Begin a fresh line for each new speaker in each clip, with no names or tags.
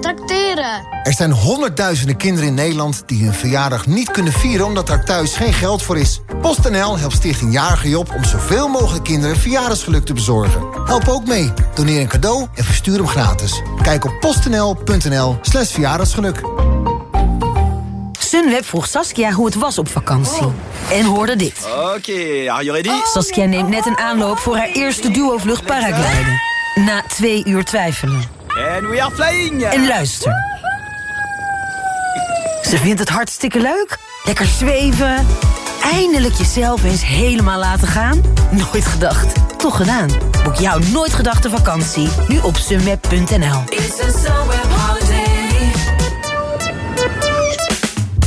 Tracteren.
Er zijn honderdduizenden kinderen in Nederland die hun verjaardag niet kunnen vieren omdat er thuis geen geld voor is. PostNL helpt Stichting Jarige Job om zoveel mogelijk kinderen verjaardagsgeluk te bezorgen. Help ook mee. Doneer een cadeau en verstuur hem gratis. Kijk op postnl.nl slash verjaardagsgeluk.
Sunweb vroeg Saskia hoe het was op vakantie. En hoorde dit.
Oké, are you ready?
Saskia neemt net een aanloop voor haar eerste duo-vlucht paragliden. Na twee uur twijfelen.
And we are flying!
En luister. Ze vindt het hartstikke leuk. Lekker zweven. Eindelijk jezelf eens helemaal laten gaan. Nooit gedacht. Toch gedaan. Boek jouw nooit gedachte vakantie. Nu op sunweb.nl.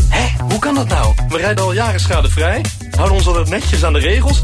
Hé, hoe kan dat nou? We rijden al jaren schadevrij, houden ons altijd netjes aan de regels...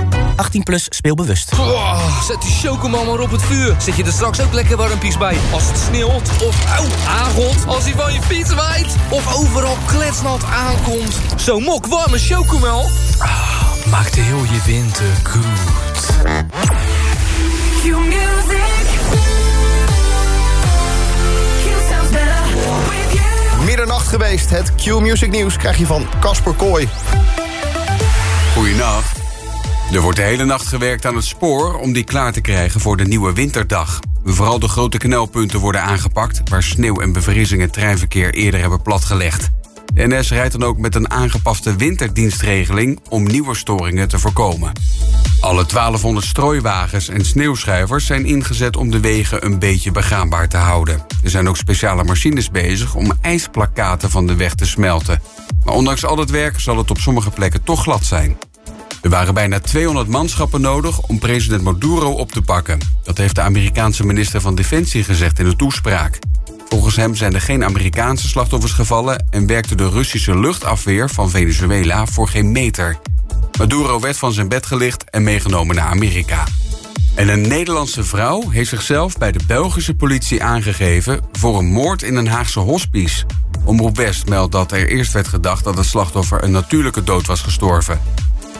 18 plus speelbewust.
Oh, zet die chocomel maar op het vuur. Zet je er straks ook lekker warmpies bij. Als het sneeuwt of auw, aangot. Als hij van je fiets waait. Of overal kletsnat aankomt. Zo'n mok warme chocomel. Ah, maakt heel je winter goed.
Middernacht geweest. Het Q-Music nieuws krijg je van Casper Kooi.
Goedenacht. Er wordt de hele nacht gewerkt aan het spoor om die klaar te krijgen voor de nieuwe winterdag. Vooral de grote knelpunten worden aangepakt... waar sneeuw en bevriezen het treinverkeer eerder hebben platgelegd. De NS rijdt dan ook met een aangepaste winterdienstregeling... om nieuwe storingen te voorkomen. Alle 1200 strooiwagens en sneeuwschuivers zijn ingezet om de wegen een beetje begaanbaar te houden. Er zijn ook speciale machines bezig om ijsplakaten van de weg te smelten. Maar ondanks al het werk zal het op sommige plekken toch glad zijn. Er waren bijna 200 manschappen nodig om president Maduro op te pakken. Dat heeft de Amerikaanse minister van Defensie gezegd in een toespraak. Volgens hem zijn er geen Amerikaanse slachtoffers gevallen... en werkte de Russische luchtafweer van Venezuela voor geen meter. Maduro werd van zijn bed gelicht en meegenomen naar Amerika. En een Nederlandse vrouw heeft zichzelf bij de Belgische politie aangegeven... voor een moord in een Haagse hospice. Omroep West meldt dat er eerst werd gedacht... dat het slachtoffer een natuurlijke dood was gestorven.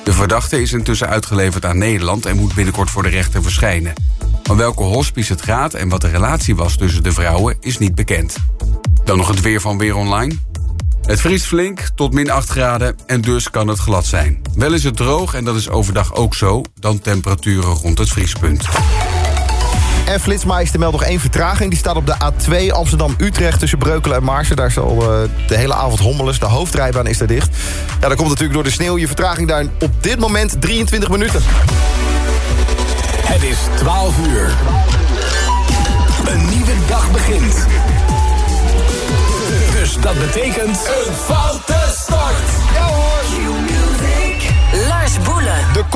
De verdachte is intussen uitgeleverd aan Nederland... en moet binnenkort voor de rechter verschijnen. Van welke hospice het gaat en wat de relatie was tussen de vrouwen... is niet bekend. Dan nog het weer van Weer Online. Het vriest flink tot min 8 graden en dus kan het glad zijn. Wel is het droog en dat is overdag ook zo... dan temperaturen rond het vriespunt.
En Flitsmeister meldt nog één vertraging. Die staat op de A2 Amsterdam-Utrecht tussen Breukelen en Maarsen. Daar zal uh, de hele avond hommelen. De hoofdrijbaan is daar dicht. Ja, dat komt natuurlijk door de sneeuw. Je vertraging daar op dit moment 23 minuten.
Het is 12 uur. Een nieuwe dag begint. Dus dat betekent... Een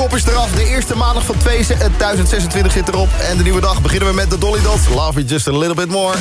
kop is eraf. De eerste maandag van 2026 zit erop. En de nieuwe dag beginnen we met de Dolly Dots. Love me just a little bit more.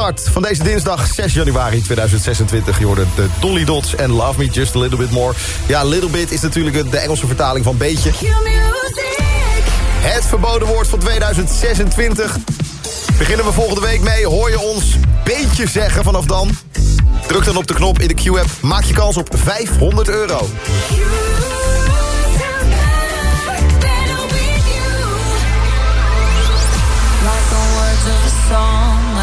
Start van deze dinsdag 6 januari 2026. Je hoorde de Dolly Dots en Love Me Just a Little Bit More. Ja, little bit is natuurlijk de Engelse vertaling van beetje. Het verboden woord van 2026. Beginnen we volgende week mee. Hoor je ons beetje zeggen vanaf dan? Druk dan op de knop in de Q-app. Maak je kans op 500 euro.
Song,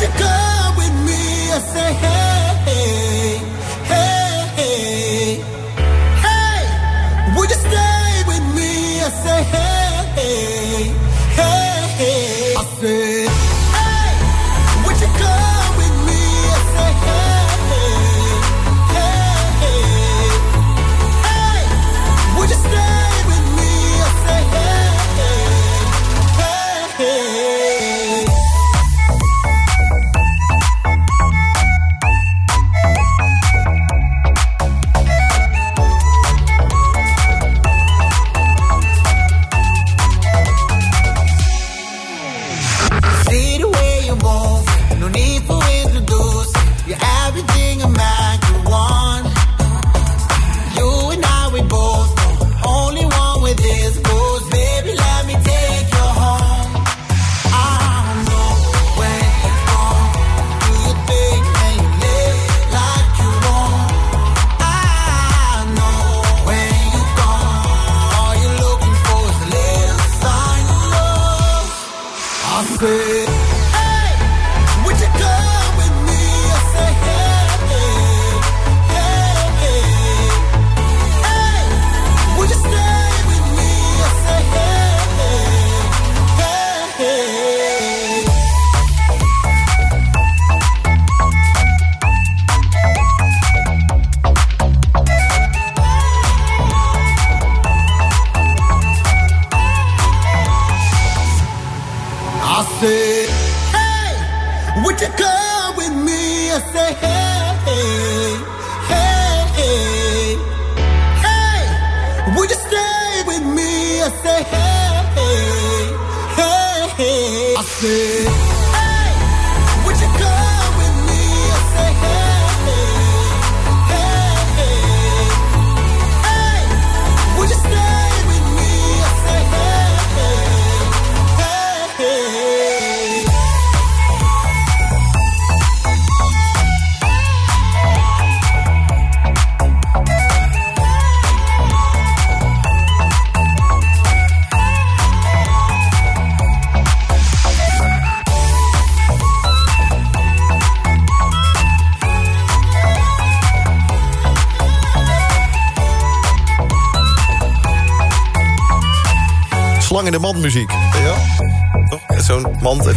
you come with me? I say, hey,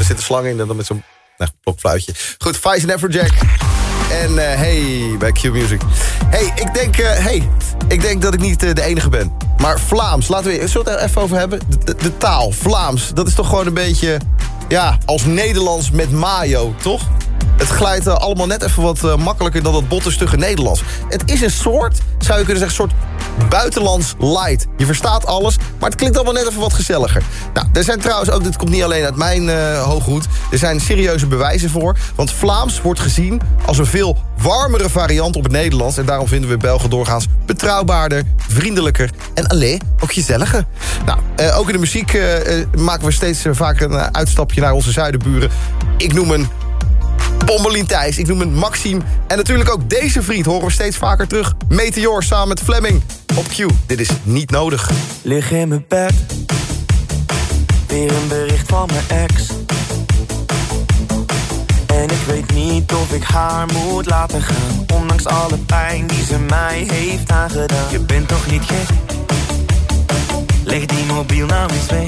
zit een slang in en dan met zo'n nou. Goed, Vice en Afrojack. En eh, hey, bij Q Music. Hey, ik denk, eh, hey, ik denk dat ik niet eh, de enige ben. Maar Vlaams, laten we, zullen we het er even over hebben? De, de, de taal, Vlaams, dat is toch gewoon een beetje... Ja, als Nederlands met mayo, toch? Het glijdt allemaal net even wat makkelijker dan dat botte Nederlands. Het is een soort, zou je kunnen zeggen, soort buitenlands light. Je verstaat alles, maar het klinkt allemaal net even wat gezelliger. Nou, er zijn trouwens ook, dit komt niet alleen uit mijn eh hooghoed... er zijn serieuze bewijzen voor. Want Vlaams wordt gezien als een veel warmere variant op het Nederlands... en daarom vinden we Belgen doorgaans betrouwbaarder, vriendelijker... en alleen ook gezelliger. Nou, eh, ook in de muziek eh, maken we steeds vaker een uitstapje naar onze zuidenburen. Ik noem een Pommelien Thijs, ik noem hem Maxime. En natuurlijk ook deze vriend horen we steeds vaker terug. Meteor samen met Fleming op Q. Dit is niet nodig.
Lig in mijn bed. Weer een bericht van mijn ex. En ik weet niet of ik haar moet laten gaan. Ondanks alle pijn die ze mij heeft aangedaan. Je bent toch niet gek? Leg die mobiel nou eens weg.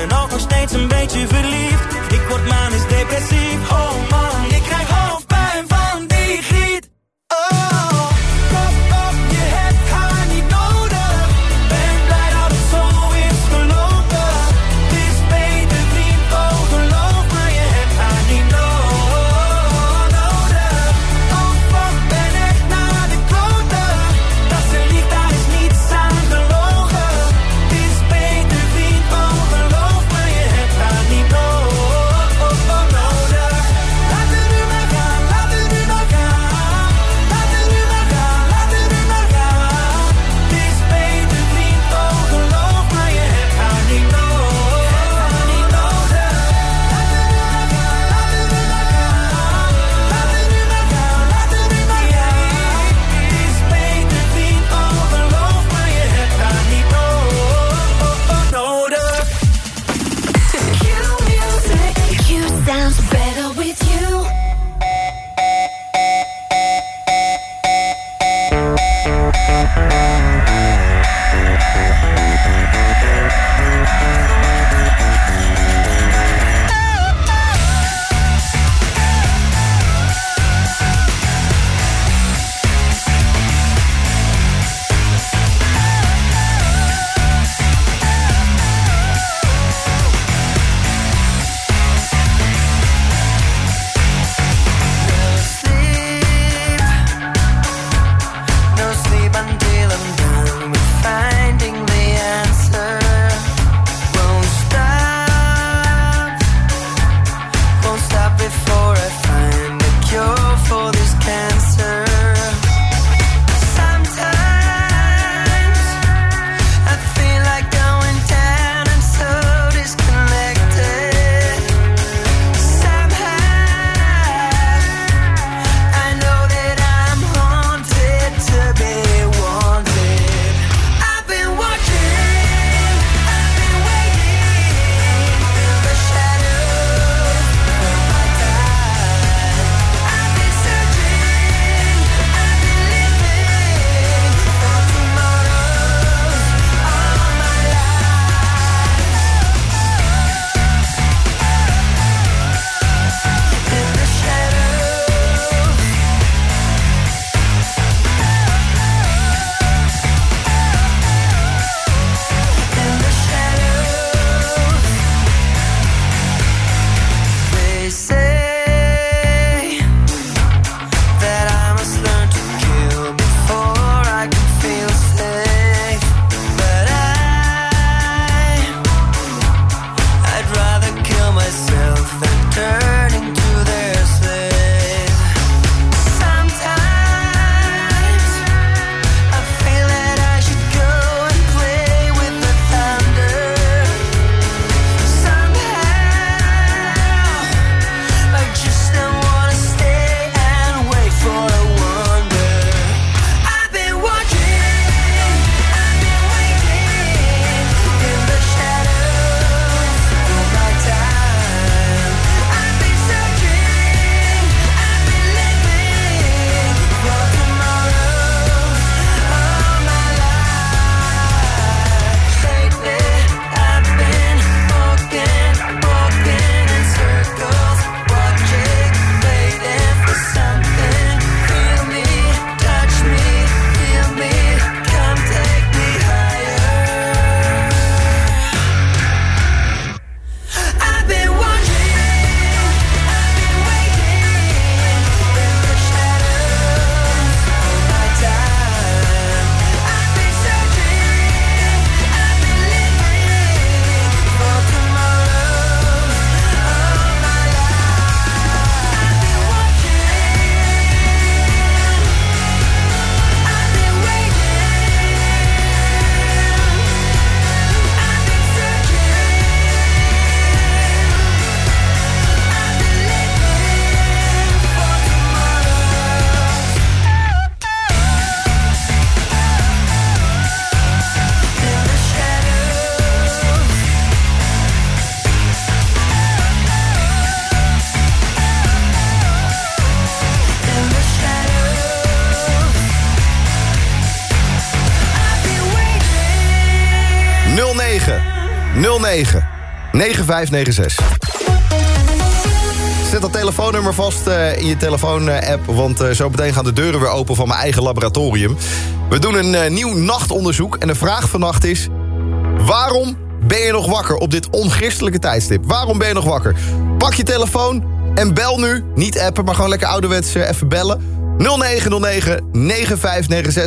Jij bent te naïef en ook nog steeds een beetje verliefd. Ik word manisch depressief Oh
Zet dat telefoonnummer vast eh, in je telefoon-app... want eh, zo meteen gaan de deuren weer open van mijn eigen laboratorium. We doen een eh, nieuw nachtonderzoek en de vraag vannacht is... waarom ben je nog wakker op dit onchristelijke tijdstip? Waarom ben je nog wakker? Pak je telefoon en bel nu. Niet appen, maar gewoon lekker ouderwets even bellen. 0909-9596.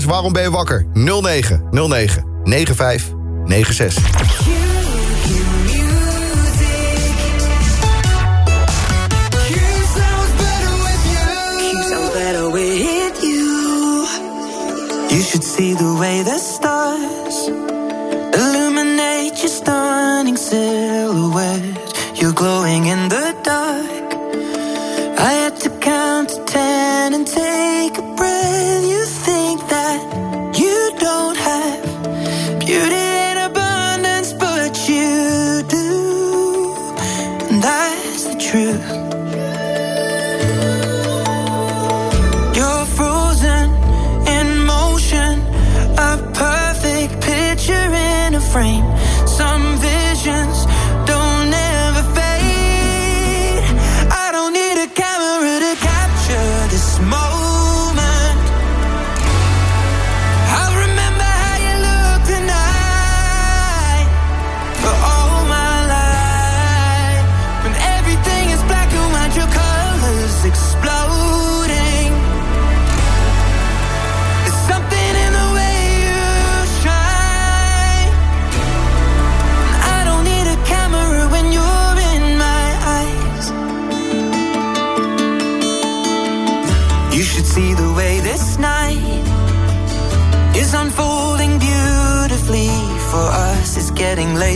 Waarom ben je wakker?
0909-9596. You should see the way the stars illuminate your stunning silhouette. You're glowing in the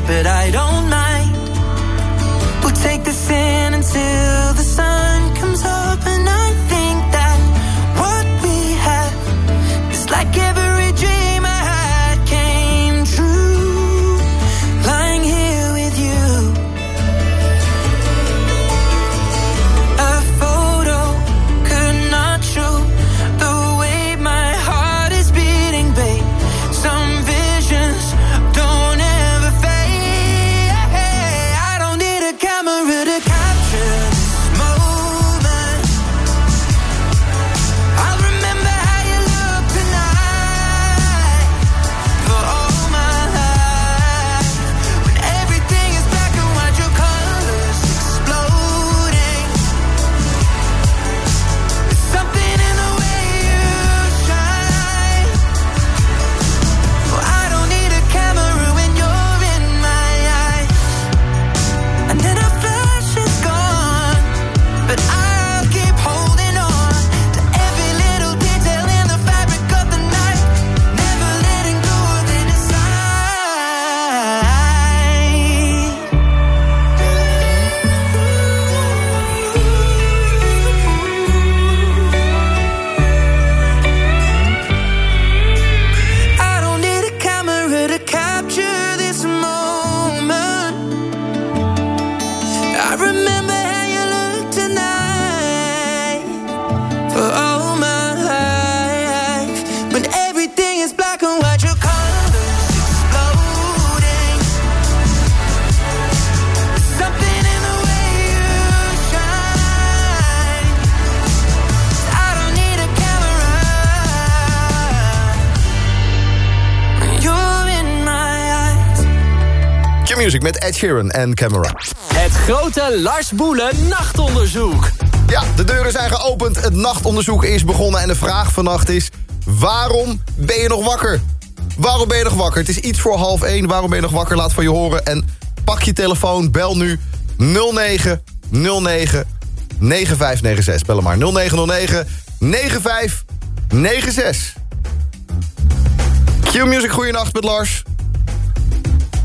but I
Ed Sheeran en Camera.
Het grote Lars Boelen nachtonderzoek.
Ja, de deuren zijn geopend, het nachtonderzoek is begonnen... en de vraag vannacht is, waarom ben je nog wakker? Waarom ben je nog wakker? Het is iets voor half één, waarom ben je nog wakker? Laat van je horen en pak je telefoon, bel nu 0909 9596. Bel maar 0909 9596. Q-Music, goeienacht met Lars.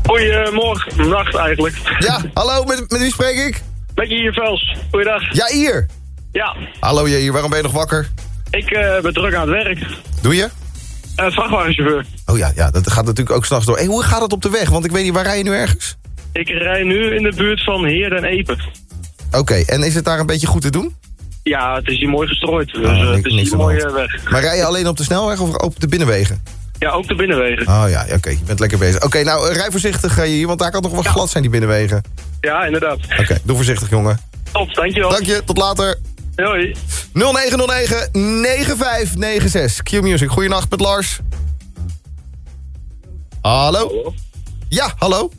Goedemorgen, nacht eigenlijk.
Ja, hallo, met, met wie spreek ik?
Met je hier, Vels. Goeiedag.
Ja, hier.
Ja,
Hallo hier, waarom ben je nog wakker?
ik eh, ben druk aan het werk.
Doe je?
Uh, vrachtwagenchauffeur.
Oh ja, ja, dat gaat natuurlijk ook s'nachts door. Hey, hoe gaat het op de weg? Want ik weet niet, waar rij je nu ergens?
Ik rij nu in de buurt van Heerden en Epen.
Oké, en is het daar een beetje goed te doen?
Ja, het is hier mooi gestrooid. Dus
Ah,
eh, het is
niks
hier
aan de
mooi
hand.
eh, weg.
Maar rij je alleen op de snelweg of op de binnenwegen?
Ja, ook de binnenwegen.
Oh ja, ja, oké, je bent lekker bezig. Oké, nou, eh, rij voorzichtig eh, hier, want daar kan nog wel glad zijn, die binnenwegen.
Ja, inderdaad.
Oké, doe voorzichtig, jongen.
Top, dankjewel.
Dank je, tot later.
Hoi.
0909 9596. Q-Music, goeienacht met Lars. Hallo? Ja, hallo?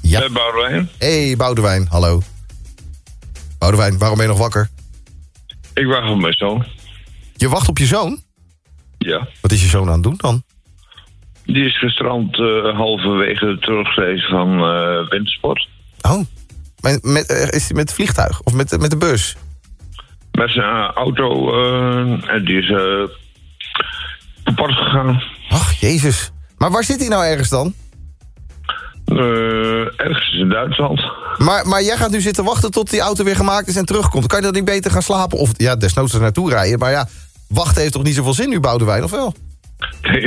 Ja.
Boudewijn.
hey, Boudewijn, hallo. Boudewijn, waarom ben je nog wakker?
Ik wacht op mijn zoon.
Je wacht op je zoon?
Ja.
Wat is je zoon aan het doen dan?
Die is gestrand eh, halverwege de terugreis van eh, wintersport.
Oh. Met, met, eh, is hij met het vliegtuig of met, met de bus?
Met zijn auto en die is kapot gegaan.
Ach, jezus. Maar waar zit hij nou ergens dan?
Ergens in Duitsland.
Maar, maar jij gaat nu zitten wachten tot die auto weer gemaakt is en terugkomt. Kan je dan niet beter gaan slapen? Of ja, desnoods er naartoe rijden. Maar ja, wachten heeft toch niet zoveel zin nu, Boudewijn, of wel?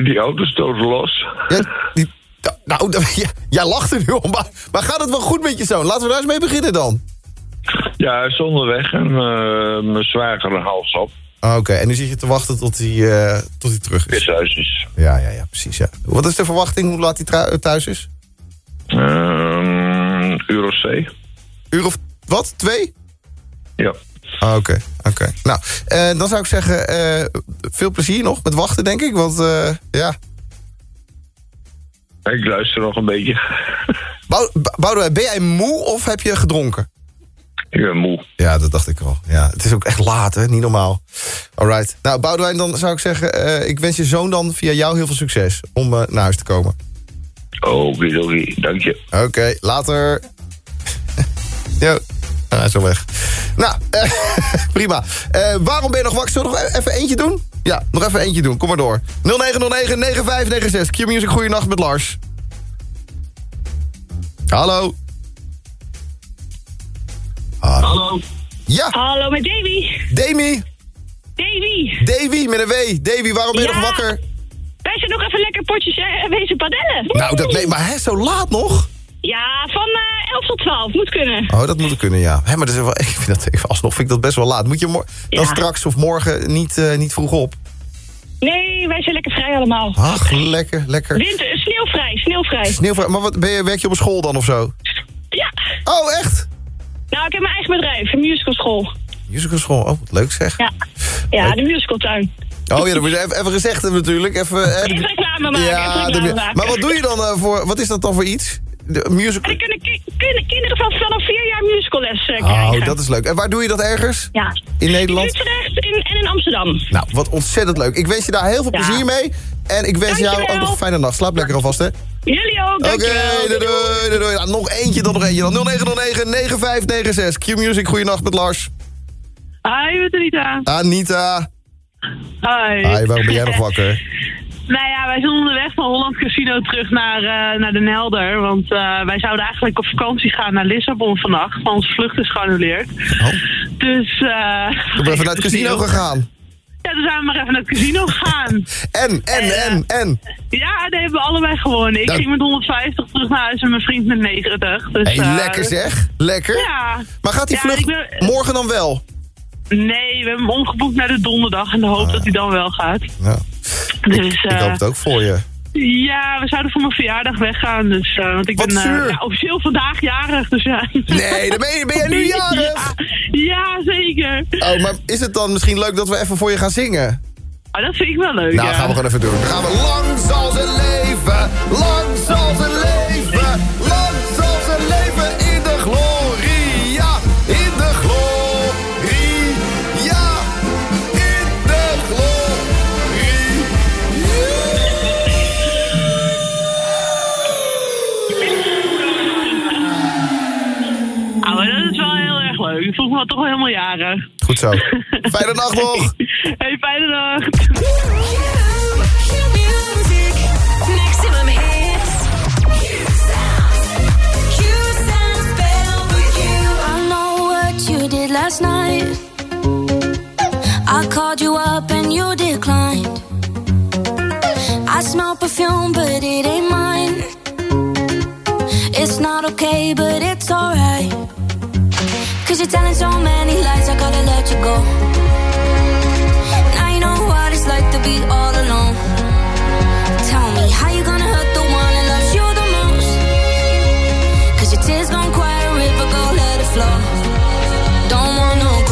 Die auto stoot los.
Ja, die, nou, ja, jij lacht er nu om. Maar, maar gaat het wel goed met je zoon? Laten we daar eens mee beginnen dan.
Ja, hij is onderweg en eh, mijn zwager hals op.
Oké, en nu zit je te wachten tot hij, eh, tot hij terug is.
thuis is.
Ja, ja, ja, precies. Ja. Wat is de verwachting? Hoe laat hij tru- thuis is?
Ehm Euro C.
Uur of wat? Twee?
Ja.
Ah, Oké, oké. Nou, eh, dan zou ik zeggen, eh, veel plezier nog met wachten, denk ik. Want eh, ja,
Ik luister nog een beetje.
Bou- Bou- Boudewijn, ben jij moe of heb je gedronken?
Ik ben moe.
Ja, dat dacht ik al. Ja, het is ook echt laat, hè? Niet normaal. Alright. Nou, Boudewijn, dan zou ik zeggen... ik wens je zoon dan via jou heel veel succes om naar huis te komen.
Oké, oké. Dank je.
Oké, later. Jo. Hij is al weg. Nou, eh, prima. Eh, waarom ben je nog wakker? Zullen we nog even eentje doen? Ja, nog even eentje doen. Kom maar door. 0909-9596. Q-Music, goeienacht met Lars. Hallo.
Hallo.
Ja.
Hallo, met Davy.
Demi.
Davy.
Davy met een W. Davy, waarom ben je
Ja.
nog wakker?
Wij zijn nog even lekker potjes eh, wezen padellen.
Nou, dat, nee, maar hè, zo laat nog?
Ja, van eh 11 tot 12. Moet kunnen.
Oh, dat moet kunnen, ja. Hè, maar dat is wel, ik vind dat, even alsnog vind ik dat best wel laat. Moet je dan
Ja.
straks of morgen niet, eh, niet vroeg op?
Nee, wij zijn lekker vrij allemaal.
Ach, lekker, lekker.
Winter, eh, sneeuwvrij, sneeuwvrij.
Sneeuwvrij. Maar wat, ben je, werk je op een school dan of zo?
Ja.
Oh, echt?
Nou, ik heb mijn eigen bedrijf, een musicalschool.
Musicalschool, oh, wat leuk zeg.
Ja, ja de musicaltuin.
Oh ja, dat moet je even, even gezegd hebben natuurlijk. Even, eh,
Even reclame maken,
ja,
even reclame
de-
maken.
Maar wat doe je dan eh, voor, wat is dat dan voor iets? De musical...
En dan kunnen ki- kunnen kinderen van vanaf vier jaar musicalles eh, krijgen.
Oh, dat is leuk. En waar doe je dat ergens?
Ja.
In Nederland?
In Utrecht in, en in Amsterdam.
Nou, wat ontzettend leuk. Ik wens je daar heel veel
Ja.
plezier mee. En ik wens jou ook nog een fijne nacht. Slaap lekker alvast, hè?
Jullie ook,
Oké, doei, doei, doei. Nou, nog eentje, dan nog eentje. Dan 0909 9596. Q-Music, goeienacht met Lars.
Hi, met Rita.
Anita.
Hi.
Hi, waarom ben jij nog wakker?
Nou ja, wij zijn onderweg van Holland Casino terug naar, eh, naar de Nelder. Want eh, wij zouden eigenlijk op vakantie gaan naar Lissabon vannacht. Maar onze vlucht is geannuleerd. Dus... eh
Ik ben even naar het casino gegaan.
Ja, toen zijn we maar even naar het casino gegaan.
En, en, en, en.
Ja, die hebben we allebei gewonnen. Ik
Dat-
ging met 150 terug naar huis en mijn vriend met 90. Dus,
Hey, lekker zeg. Lekker.
Ja.
Maar gaat die vlucht
ben-
morgen dan wel?
Nee, we hebben hem omgeboekt naar de donderdag in de hoop dat hij dan wel gaat.
Ja.
Dus,
Ik
eh,
hoop het ook voor je.
Ja, we zouden voor mijn verjaardag weggaan. Dus, eh, want ik
Wat
ben eh, ja, officieel vandaag jarig. Dus ja.
Nee, dan ben, je, ben jij nu jarig?
Ja, ja, zeker.
Oh, maar is het dan misschien leuk dat we even voor je gaan zingen?
Oh, dat vind ik wel leuk.
Nou,
ja.
gaan we gewoon even doen. Dan gaan we lang zal ze leven, lang zal ze leven,
leuk. Ik voel me wel toch wel helemaal jarig.
Goed zo. Fijne nacht nog.
Hey, fijne nacht.
Maximum hits.
I know what you did last night. I called you up and you declined. I smell perfume, but it ain't mine. It's not okay, but it's alright. Cause you're telling so many lies, I gotta let you go. Now you know what it's like to be all alone. Tell me, how you gonna hurt the one that loves you the most? Cause your tears gon' quiet a river, go let it flow. Don't wanna cry,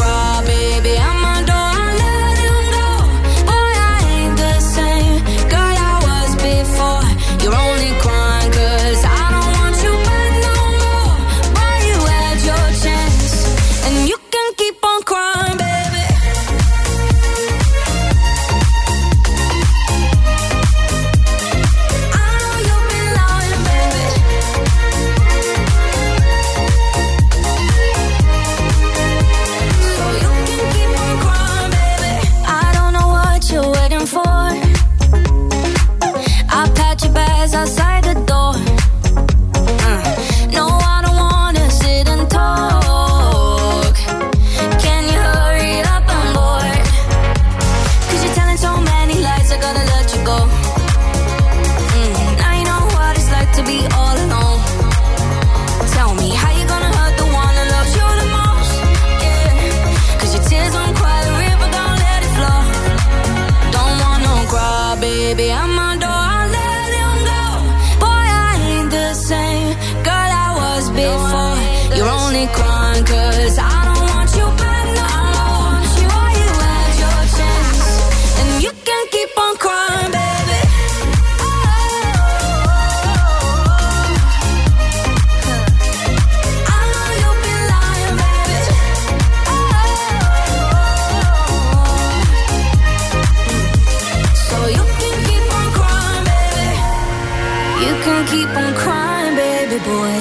can keep on crying, baby boy.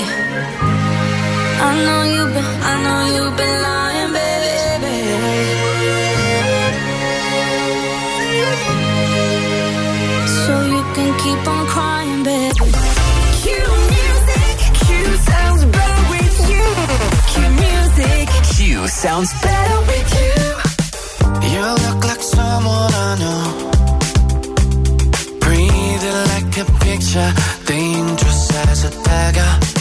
I know you've been, I know you've been lying, baby. baby. So you can keep on crying, baby. Q music, Q sounds better with you. Q music,
Q sounds
better with you.
You look like someone I know it like a picture, dangerous as a dagger.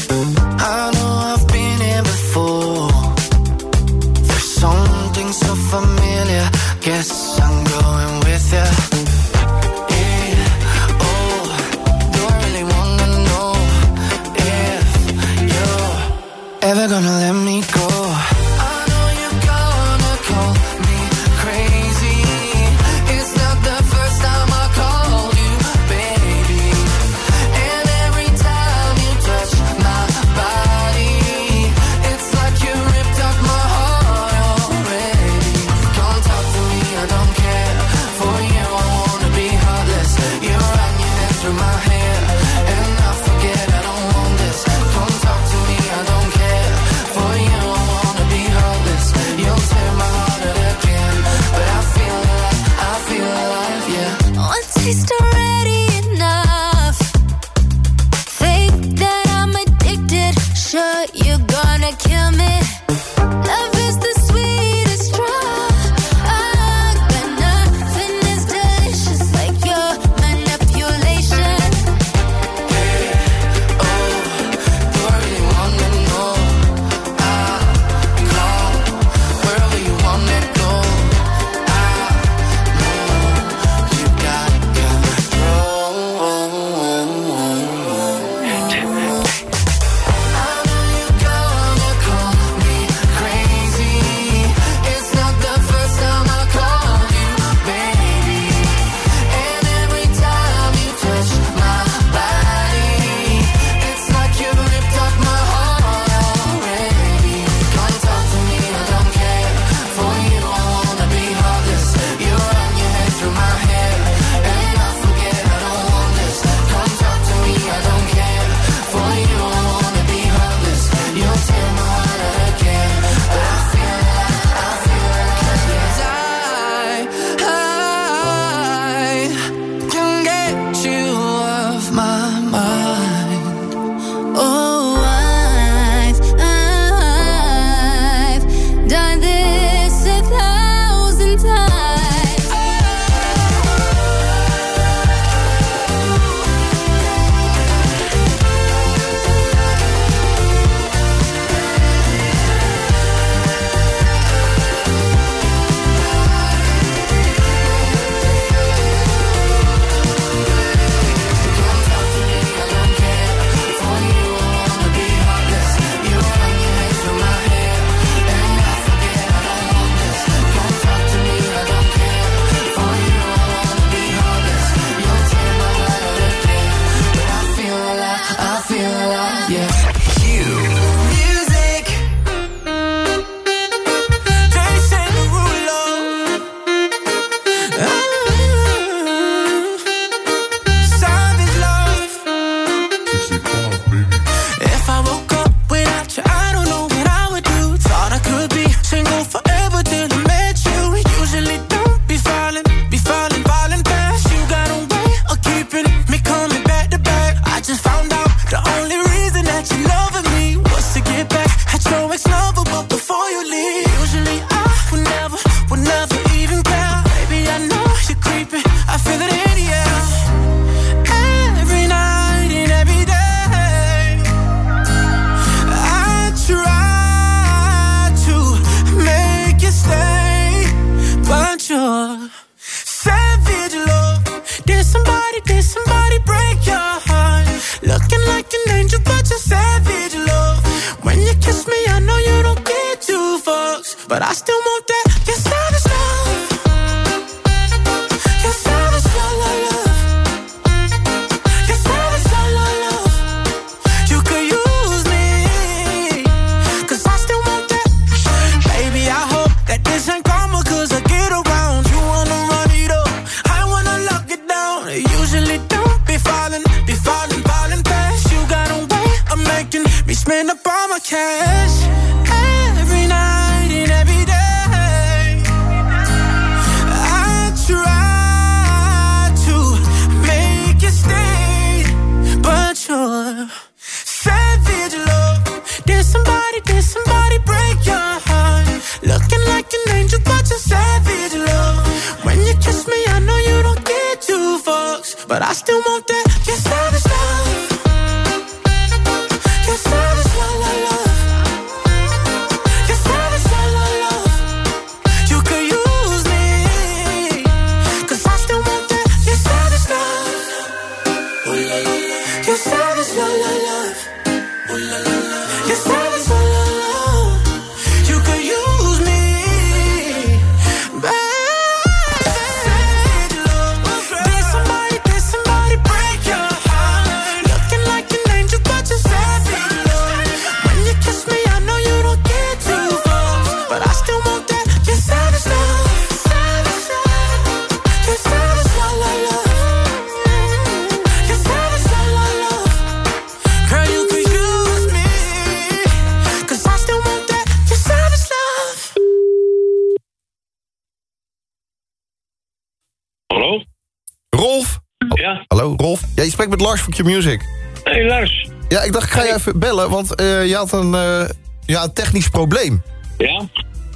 Met Lars van Q-Music.
Hey Lars.
Ja, ik dacht ik ga je even bellen, want eh, je had een, eh, ja, een technisch probleem.
Ja?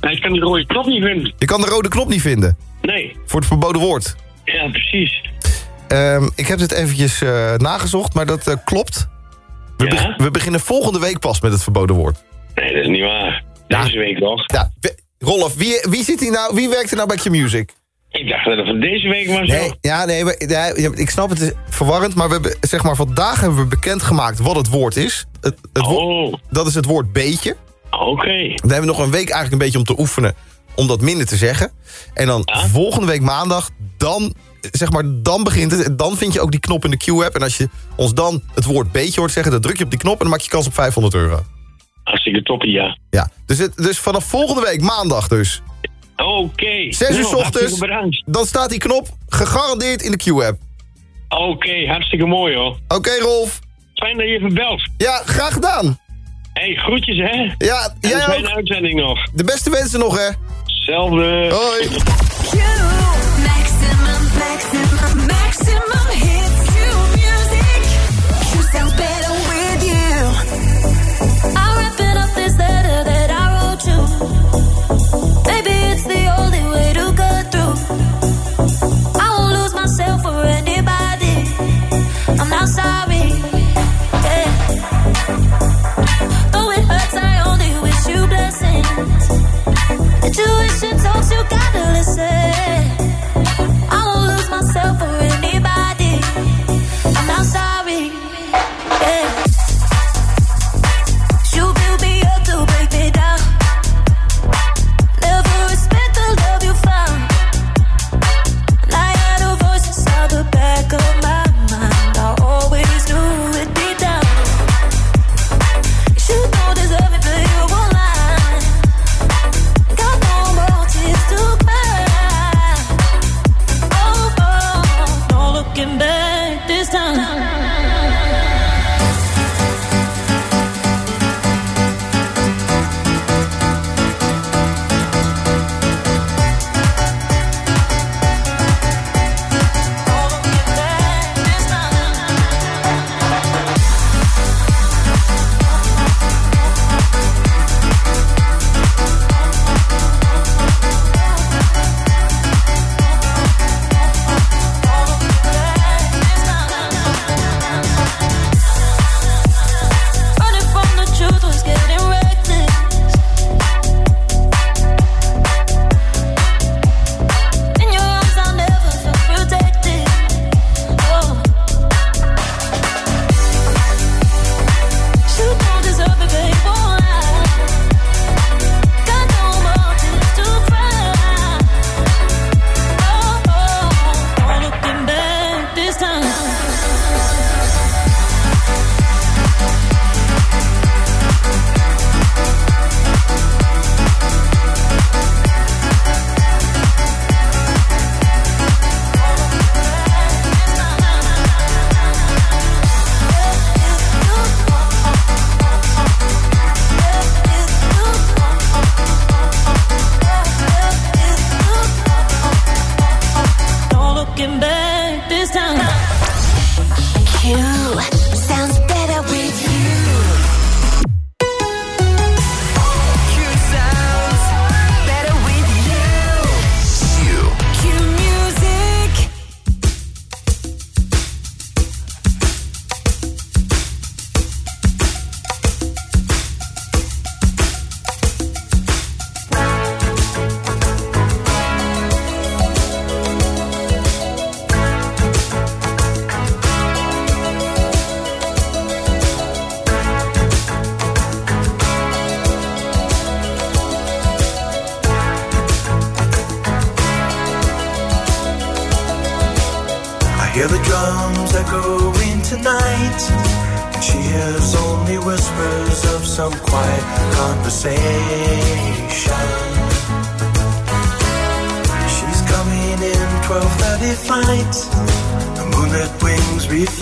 Ik kan die rode knop niet vinden.
Je kan de rode knop niet vinden.
Nee.
Voor het verboden woord.
Ja, precies.
Ehm, ik heb dit eventjes eh, nagezocht, maar dat klopt. We, we beginnen volgende week pas met het verboden woord.
Nee, dat is niet waar. Deze week nog.
Ja, Rolf, wie, wie, zit hier nou, wie werkt er nou bij Q-Music?
Ik dacht dat het van deze week was.
Nee, ja, nee, we- ik snap het verwarrend, maar we hebben, zeg maar, vandaag hebben we bekendgemaakt wat het woord is. Het, het woord- dat is het woord beetje.
Oh. Oké.
Dan hebben we nog een week eigenlijk een beetje om te oefenen om dat minder te zeggen. En dan volgende week maandag, dan, zeg maar, dan begint het. Dan vind je ook die knop in de Q-app. En als je ons dan het woord beetje hoort zeggen, dan druk je op die knop en dan maak je kans op 500 euro.
Hartstikke toppie, ja.
Ja, dus, het, dus vanaf volgende week maandag dus.
Oké.
6 uur
Nou,
s ochtends, dan staat die knop gegarandeerd in de Q-app.
Oké, hartstikke mooi hoor.
Oké, Rolf.
Fijn dat je even belt.
Ja, graag gedaan.
hey, groetjes hè.
Ja,
en
jij ook.
uitzending nog.
De beste wensen nog, hè.
Hetzelfde.
Hoi.
you
gotta listen.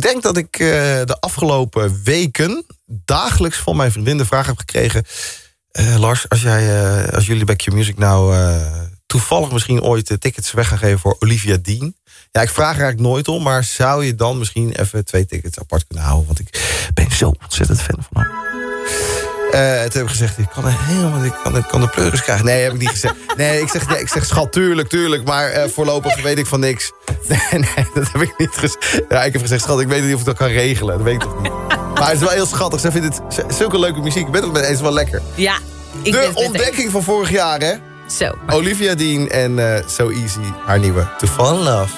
Denk dat ik eh, de afgelopen weken dagelijks van mijn vriendin de vraag heb gekregen... eh, Lars, als, jij, eh, als jullie bij Q-Music nou eh, toevallig misschien ooit de tickets weg gaan geven voor Olivia Dean... Ja, ik vraag er eigenlijk nooit om, maar zou je dan misschien even twee tickets apart kunnen houden? Want ik ben zo ontzettend fan van haar. Eh, toen heb ik gezegd, ik kan er helemaal ik kan, ik kan de pleuris krijgen. Nee, heb ik niet gezegd. Nee, ik zeg, nee, ik zeg schat, tuurlijk, tuurlijk. Maar eh, voorlopig weet ik van niks. Nee, nee, dat heb ik niet gezegd. Ja, ik heb gezegd, schat, ik weet niet of ik dat kan regelen. Dat weet ik toch niet. Maar het is wel heel schattig. Zij vindt het zulke leuke muziek. Ik ben het met eens wel lekker.
Ja, ik
De ontdekking van vorig jaar, hè?
Zo.
Olivia Dean en eh, So Easy, haar nieuwe To Fall in Love.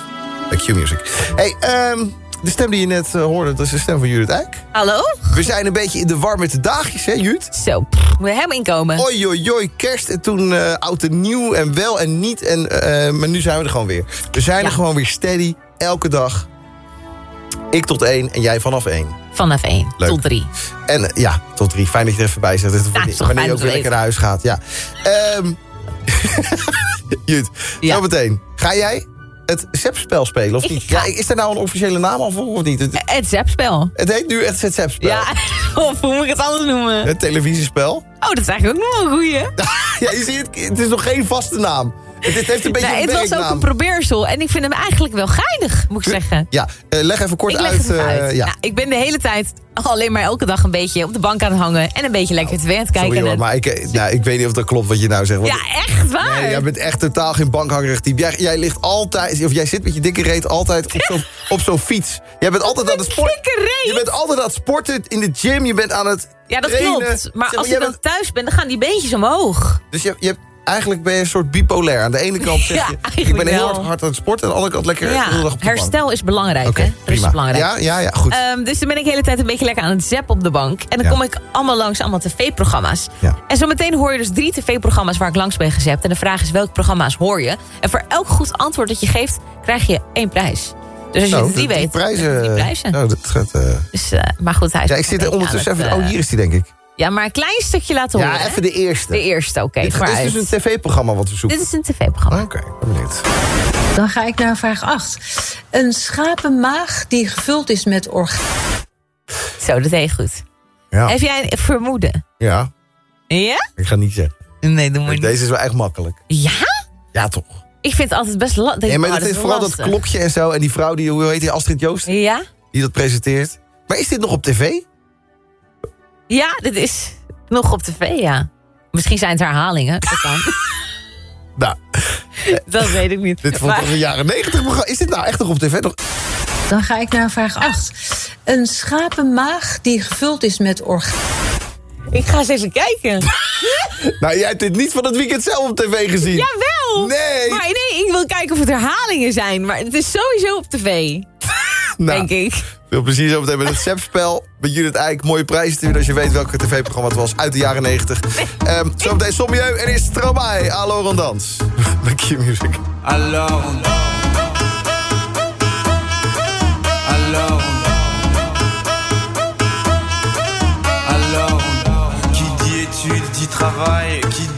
Q-Music. Hey, ehm, de stem die je net eh, hoorde, dat is de stem van Judith Eijk.
Hallo?
We zijn een beetje in de war met de dagjes, hè, Jut?
Zo, moet helemaal inkomen.
Oei, oei, kerst en toen eh, oud en nieuw en wel en niet. En, eh, maar nu zijn we er gewoon weer. We zijn er gewoon weer steady, elke dag. Ik tot één en jij vanaf één.
Vanaf 1
Leuk.
tot 3.
En ja, tot drie. Fijn dat je er even bij zit. Dat wanneer
fijn
je ook weer lekker naar huis gaat. Ja. Ehm Jut, zometeen. Ga jij het ZEP-spel spelen of niet? Ja, is daar nou een officiële naam al voor of niet? Het,
Het ZEP-spel.
het heet nu echt het ZEP-spel.
Ja, of hoe moet ik het anders noemen?
Het televisiespel.
Oh, dat is eigenlijk ook nog wel een goeie.
Ja, je ziet, het is nog geen vaste naam. Het, heeft een beetje een
het was ook een probeersel. En ik vind hem eigenlijk wel geinig, moet ik zeggen.
Ja, eh, leg even kort
ik leg
uit.
het even
eh,
uit.
ja.
Nou, ik ben de hele tijd alleen maar elke dag een beetje op de bank aan het hangen. En een beetje lekker aan het kijken.
Sorry hoor,
En-
maar ik, eh, nou, ik weet niet of dat klopt wat je nou zegt. want-
Ja, echt waar.
Nee, jij bent echt totaal geen bankhangerig type. Jij, jij ligt altijd, of jij zit met je dikke reet altijd op zo'n op zo'n fiets. Jij bent altijd aan het sporten. Je bent altijd aan het sporten in de gym. Je bent aan het
Ja, dat
trainen.
klopt. Maar
Zeg
als ik dan thuis ben, dan gaan die beentjes omhoog.
Dus je, je hebt, eigenlijk ben je een soort bipolair. Aan de ene kant zeg
Ja,
je, ik ben heel hard, hard aan het sporten. Aan de andere kant lekker
Ja,
de dag op de bank.
herstel is belangrijk, hè? Dat is belangrijk.
Ja, ja, ja, goed.
Ehm, dus dan ben ik de hele tijd een beetje lekker aan het zappen op de bank. En dan
Ja.
kom ik allemaal langs allemaal tv-programma's. En zometeen hoor je dus drie tv-programma's waar ik langs ben gezept. En de vraag is welke programma's hoor je? En voor elk goed antwoord dat je geeft, krijg je één prijs. Dus als je
Nou,
de drie
de-
weet,
prijzen.
drie prijzen.
Nou, dat gaat, eh,
Dus, eh, maar goed, hij is
ja, ik zit er ondertussen even...
het,
Oh,
eh,
hier is die, denk ik.
Ja, maar een klein stukje laten horen.
Ja, even de eerste.
De eerste, oké.
Dit,
maar
dit is dus een tv-programma wat we zoeken.
Dit is een tv-programma.
Oké, ben benieuwd.
Dan ga ik naar vraag 8. Een schapenmaag die gevuld is met orgaan.
Zo, dat deed je goed.
Ja.
Heb jij een vermoeden?
Ja,
Ja?
ik ga niet zeggen.
Nee, doe maar niet.
Deze is wel echt makkelijk.
Ja?
Ja, toch?
Ik vind het altijd best lastig.
Nee, maar het is vooral dat klokje en zo. En die vrouw, die, hoe heet die, Astrid Joost?
Ja?
Die dat presenteert. Maar is dit nog op tv?
Ja, dit is nog op tv, ja. Misschien zijn het herhalingen. Dat kan.
Nou,
dat weet ik niet.
dit vond ik een jaren negentig. Is dit nou echt nog op tv? Nog...
Dan ga ik naar vraag 8. Een schapenmaag die gevuld is met orgaan.
Ik ga eens even kijken.
Nou, jij hebt dit niet van het weekend zelf op tv gezien.
Jawel!
Nee!
Maar nee, ik wil kijken of het herhalingen zijn. Maar het is sowieso op tv.
Nou,
Denk ik.
Veel plezier zo meteen met het ZEP-spel. Met Judith Eijk. Mooie prijzen te winnen als je weet welke tv-programma het was uit de jaren 90. Um, zometeen Sommieu en eerst Stromae. Allo Rondans. Bij Q-Music.
On Alors Alors Qui dit études dit travail Qui dit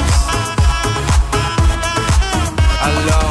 alone.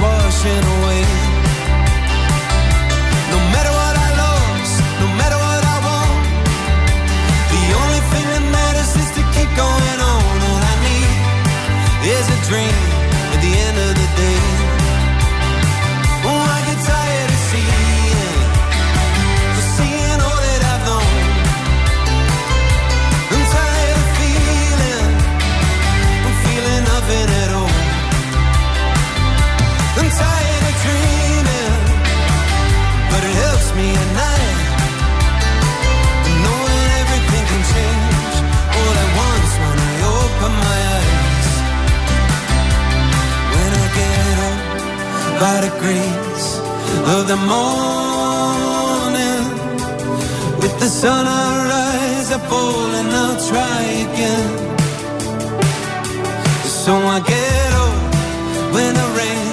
washing away. No matter what I lost, no matter what I want, the only thing that matters is to keep going on. All I need is a dream at the end of the day. by the grace of the morning. With the sun I fall and I'll try again. So I get up when the rain